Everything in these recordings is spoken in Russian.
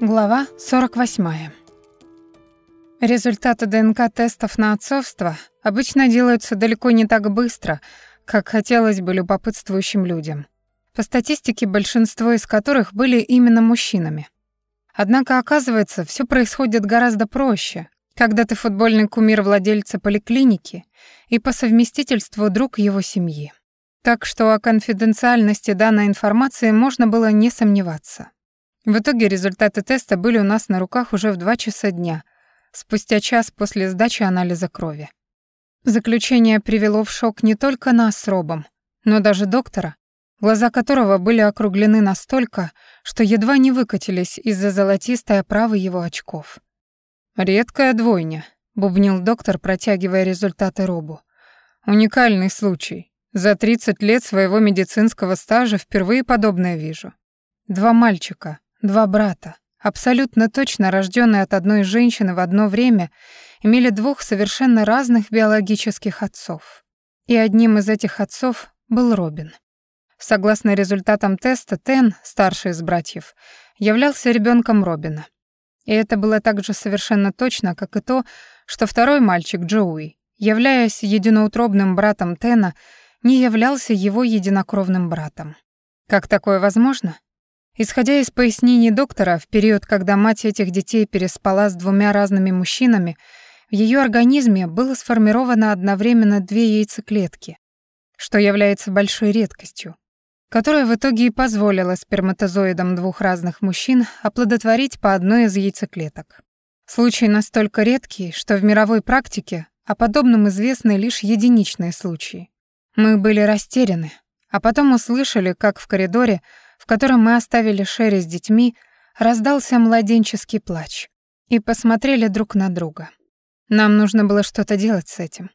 Глава 48. Результаты ДНК-тестов на отцовство обычно делаются далеко не так быстро, как хотелось бы любопытствующим людям. По статистике, большинство из которых были именно мужчинами. Однако, оказывается, все происходит гораздо проще, когда ты футбольный кумир владельца поликлиники и по совместительству друг его семьи. Так что о конфиденциальности данной информации можно было не сомневаться. В итоге результаты теста были у нас на руках уже в 2 часа дня, спустя час после сдачи анализа крови. Заключение привело в шок не только нас с Робом, но даже доктора, глаза которого были округлены настолько, что едва не выкатились из-за золотистой оправы его очков. «Редкая двойня», — бубнил доктор, протягивая результаты Робу. «Уникальный случай. За 30 лет своего медицинского стажа впервые подобное вижу. Два мальчика, Два брата, абсолютно точно рожденные от одной женщины в одно время, имели двух совершенно разных биологических отцов. И одним из этих отцов был Робин. Согласно результатам теста, Тен, старший из братьев, являлся ребенком Робина. И это было также совершенно точно, как и то, что второй мальчик, Джоуи, являясь единоутробным братом Тена, не являлся его единокровным братом. Как такое возможно? Исходя из пояснений доктора, в период, когда мать этих детей переспала с двумя разными мужчинами, в ее организме было сформировано одновременно две яйцеклетки, что является большой редкостью, которая в итоге и позволила сперматозоидам двух разных мужчин оплодотворить по одной из яйцеклеток. Случай настолько редкий, что в мировой практике о подобном известны лишь единичные случаи. Мы были растеряны, а потом услышали, как в коридоре котором мы оставили Шерри с детьми, раздался младенческий плач. И посмотрели друг на друга. Нам нужно было что-то делать с этим.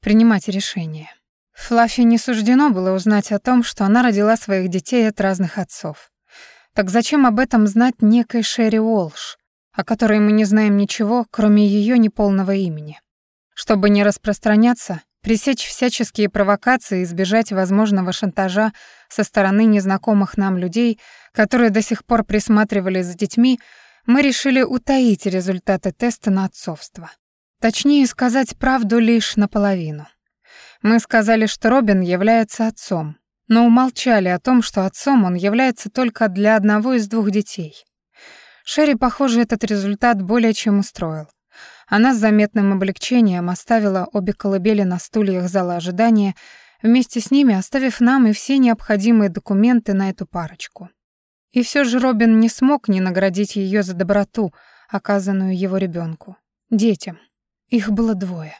Принимать решение. Флаффи не суждено было узнать о том, что она родила своих детей от разных отцов. Так зачем об этом знать некой Шерри Уолш, о которой мы не знаем ничего, кроме ее неполного имени? Чтобы не распространяться, пресечь всяческие провокации и избежать возможного шантажа со стороны незнакомых нам людей, которые до сих пор присматривали за детьми, мы решили утаить результаты теста на отцовство. Точнее сказать правду лишь наполовину. Мы сказали, что Робин является отцом, но умолчали о том, что отцом он является только для одного из двух детей. Шерри, похоже, этот результат более чем устроил. Она с заметным облегчением оставила обе колыбели на стульях зала ожидания, вместе с ними оставив нам и все необходимые документы на эту парочку. И все же Робин не смог не наградить ее за доброту, оказанную его ребенку, детям. Их было двое.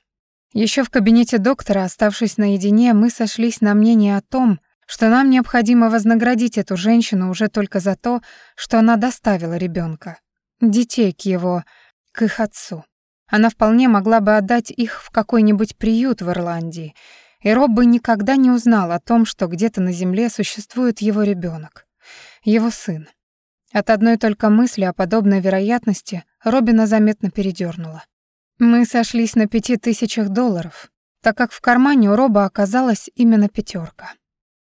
Еще в кабинете доктора, оставшись наедине, мы сошлись на мнении о том, что нам необходимо вознаградить эту женщину уже только за то, что она доставила ребенка, детей к его, к их отцу. Она вполне могла бы отдать их в какой-нибудь приют в Ирландии, и Роб бы никогда не узнал о том, что где-то на земле существует его ребенок, его сын. От одной только мысли о подобной вероятности Робина заметно передернула. Мы сошлись на пяти тысячах долларов, так как в кармане у Роба оказалась именно пятерка.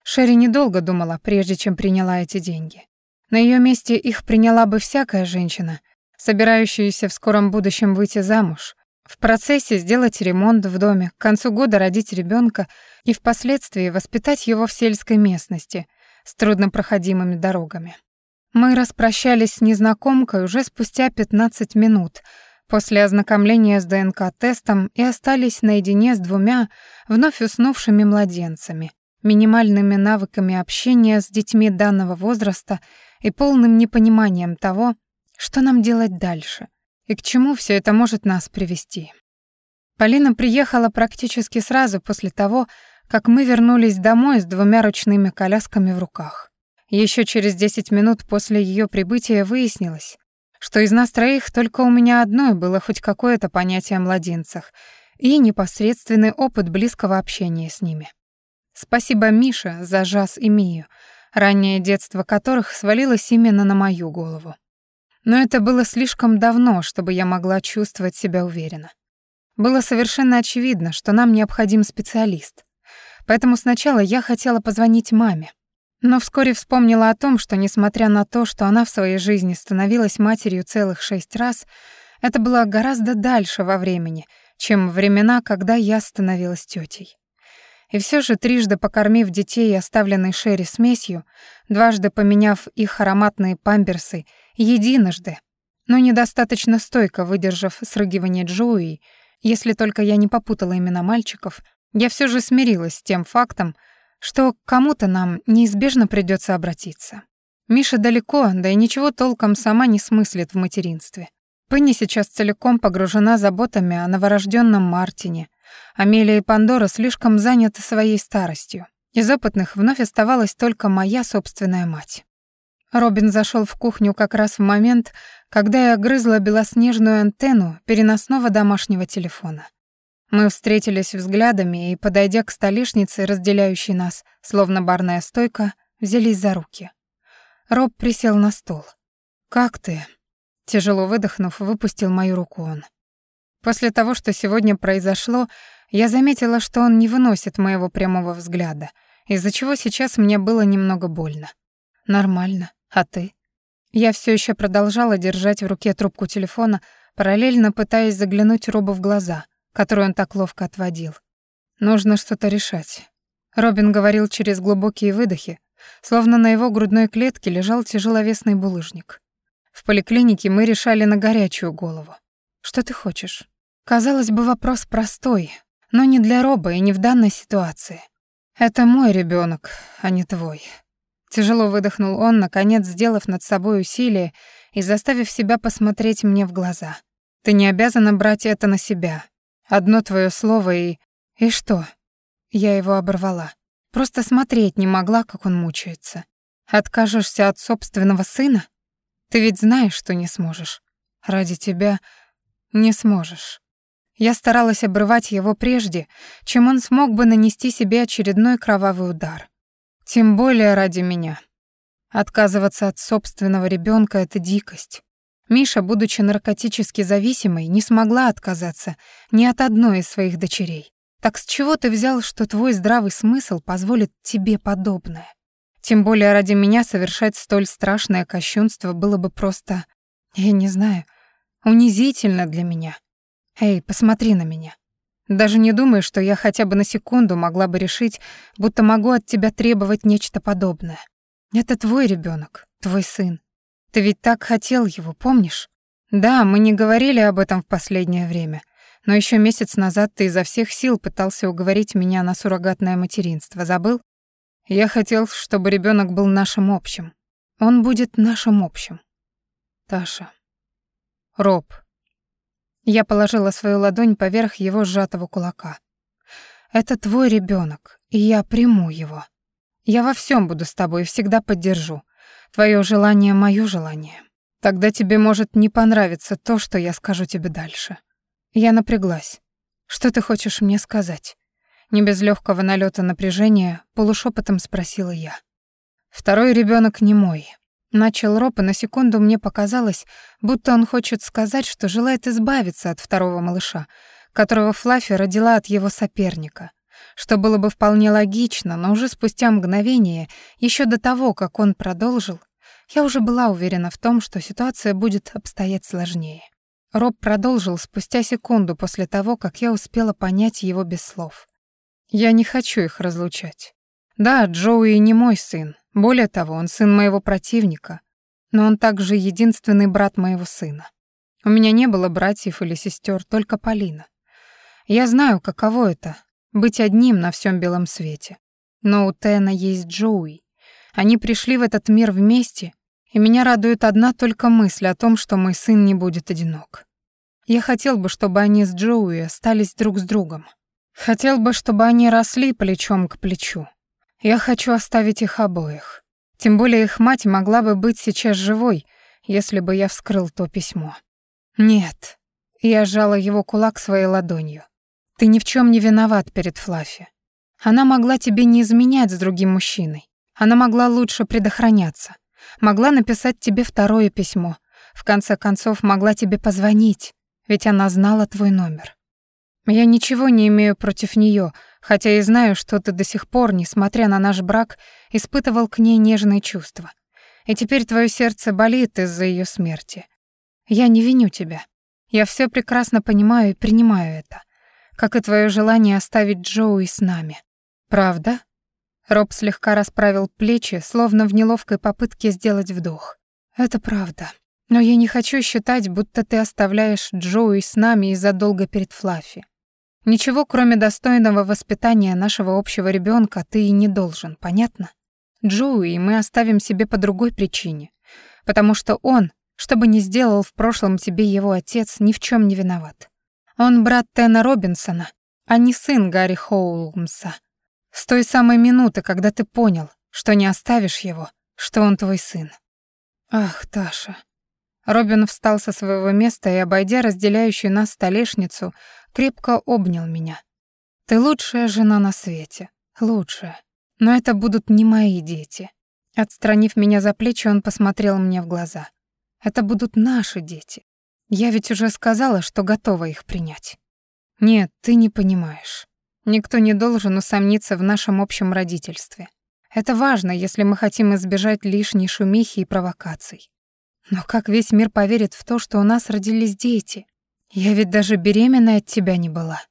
Шерри недолго думала, прежде чем приняла эти деньги. На ее месте их приняла бы всякая женщина, собирающуюся в скором будущем выйти замуж, в процессе сделать ремонт в доме, к концу года родить ребенка и впоследствии воспитать его в сельской местности с труднопроходимыми дорогами. Мы распрощались с незнакомкой уже спустя 15 минут после ознакомления с ДНК-тестом и остались наедине с двумя вновь уснувшими младенцами, минимальными навыками общения с детьми данного возраста и полным непониманием того, что нам делать дальше? И к чему все это может нас привести? Полина приехала практически сразу после того, как мы вернулись домой с двумя ручными колясками в руках. Еще через 10 минут после ее прибытия выяснилось, что из нас троих только у меня одной было хоть какое-то понятие о младенцах и непосредственный опыт близкого общения с ними. Спасибо Мише за Жас и Мию, раннее детство которых свалилось именно на мою голову. Но это было слишком давно, чтобы я могла чувствовать себя уверенно. Было совершенно очевидно, что нам необходим специалист. Поэтому сначала я хотела позвонить маме. Но вскоре вспомнила о том, что, несмотря на то, что она в своей жизни становилась матерью целых шесть раз, это было гораздо дальше во времени, чем времена, когда я становилась тетей. И все же, трижды покормив детей оставленной Шерри смесью, дважды поменяв их ароматные памперсы, единожды, но недостаточно стойко выдержав срыгивание Джоуи, если только я не попутала имена мальчиков, я все же смирилась с тем фактом, что к кому-то нам неизбежно придется обратиться. Миша далеко, да и ничего толком сама не смыслит в материнстве. Пенни сейчас целиком погружена заботами о новорожденном Мартине, Амелия и Пандора слишком заняты своей старостью. Из опытных вновь оставалась только моя собственная мать. Робин зашел в кухню как раз в момент, когда я грызла белоснежную антенну переносного домашнего телефона. Мы встретились взглядами и, подойдя к столешнице, разделяющей нас, словно барная стойка, взялись за руки. Роб присел на стол. «Как ты?» Тяжело выдохнув, выпустил мою руку он. После того, что сегодня произошло, я заметила, что он не выносит моего прямого взгляда, из-за чего сейчас мне было немного больно. Нормально. А ты? Я все еще продолжала держать в руке трубку телефона, параллельно пытаясь заглянуть Робу в глаза, которые он так ловко отводил. Нужно что-то решать. Робин говорил через глубокие выдохи, словно на его грудной клетке лежал тяжеловесный булыжник. В поликлинике мы решали на горячую голову. Что ты хочешь? Казалось бы, вопрос простой, но не для Роба и не в данной ситуации. Это мой ребенок, а не твой. Тяжело выдохнул он, наконец сделав над собой усилие и заставив себя посмотреть мне в глаза. Ты не обязана брать это на себя. Одно твое слово и... И что? Я его оборвала. Просто смотреть не могла, как он мучается. Откажешься от собственного сына? Ты ведь знаешь, что не сможешь. Ради тебя не сможешь. Я старалась обрывать его прежде, чем он смог бы нанести себе очередной кровавый удар. Тем более ради меня. Отказываться от собственного ребенка это дикость. Миша, будучи наркотически зависимой, не смогла отказаться ни от одной из своих дочерей. Так с чего ты взял, что твой здравый смысл позволит тебе подобное? Тем более ради меня совершать столь страшное кощунство было бы просто, я не знаю, Унизительно для меня. Эй, посмотри на меня. Даже не думай, что я хотя бы на секунду могла бы решить, будто могу от тебя требовать нечто подобное. Это твой ребенок, твой сын. Ты ведь так хотел его, помнишь? Да, мы не говорили об этом в последнее время, но еще месяц назад ты изо всех сил пытался уговорить меня на суррогатное материнство. Забыл? Я хотел, чтобы ребенок был нашим общим. Он будет нашим общим. Таша, Роб. Я положила свою ладонь поверх его сжатого кулака. Это твой ребенок, и я приму его. Я во всем буду с тобой и всегда поддержу. Твое желание — мое желание. Тогда тебе может не понравиться то, что я скажу тебе дальше. Я напряглась. Что ты хочешь мне сказать? Не без легкого налета напряжения полушепотом спросила я. Второй ребенок не мой. Начал Роб, и на секунду мне показалось, будто он хочет сказать, что желает избавиться от второго малыша, которого Флаффи родила от его соперника. Что было бы вполне логично, но уже спустя мгновение, еще до того, как он продолжил, я уже была уверена в том, что ситуация будет обстоять сложнее. Роб продолжил спустя секунду после того, как я успела понять его без слов. «Я не хочу их разлучать. Да, Джоуи не мой сын, более того, он сын моего противника, но он также единственный брат моего сына. У меня не было братьев или сестер, только Полина. Я знаю, каково это — быть одним на всем белом свете. Но у Тена есть Джоуи. Они пришли в этот мир вместе, и меня радует одна только мысль о том, что мой сын не будет одинок. Я хотел бы, чтобы они с Джоуи остались друг с другом. Хотел бы, чтобы они росли плечом к плечу. Я хочу оставить их обоих. Тем более их мать могла бы быть сейчас живой, если бы я вскрыл то письмо. Нет. Я сжала его кулак своей ладонью. Ты ни в чем не виноват перед Флаффи. Она могла тебе не изменять с другим мужчиной. Она могла лучше предохраняться. Могла написать тебе второе письмо. В конце концов, могла тебе позвонить, ведь она знала твой номер. Я ничего не имею против нее, хотя и знаю, что ты до сих пор, несмотря на наш брак, испытывал к ней нежные чувства. И теперь твое сердце болит из-за ее смерти. Я не виню тебя. Я все прекрасно понимаю и принимаю это. Как и твое желание оставить Джоуи с нами. Правда? Роб слегка расправил плечи, словно в неловкой попытке сделать вдох. Это правда. Но я не хочу считать, будто ты оставляешь Джоуи с нами из-за долга перед Флаффи. Ничего, кроме достойного воспитания нашего общего ребенка, ты и не должен, понятно? Джоуи мы оставим себе по другой причине. Потому что он, что бы ни сделал в прошлом тебе его отец, ни в чем не виноват. Он брат Тена Робинсона, а не сын Гарри Хоулмса. С той самой минуты, когда ты понял, что не оставишь его, что он твой сын. Ах, Таша. Робин встал со своего места и, обойдя разделяющую нас столешницу, крепко обнял меня. «Ты лучшая жена на свете. Лучшая. Но это будут не мои дети». Отстранив меня за плечи, он посмотрел мне в глаза. «Это будут наши дети. Я ведь уже сказала, что готова их принять». «Нет, ты не понимаешь. Никто не должен усомниться в нашем общем родительстве. Это важно, если мы хотим избежать лишней шумихи и провокаций. Но как весь мир поверит в то, что у нас родились дети? Я ведь даже беременная от тебя не была.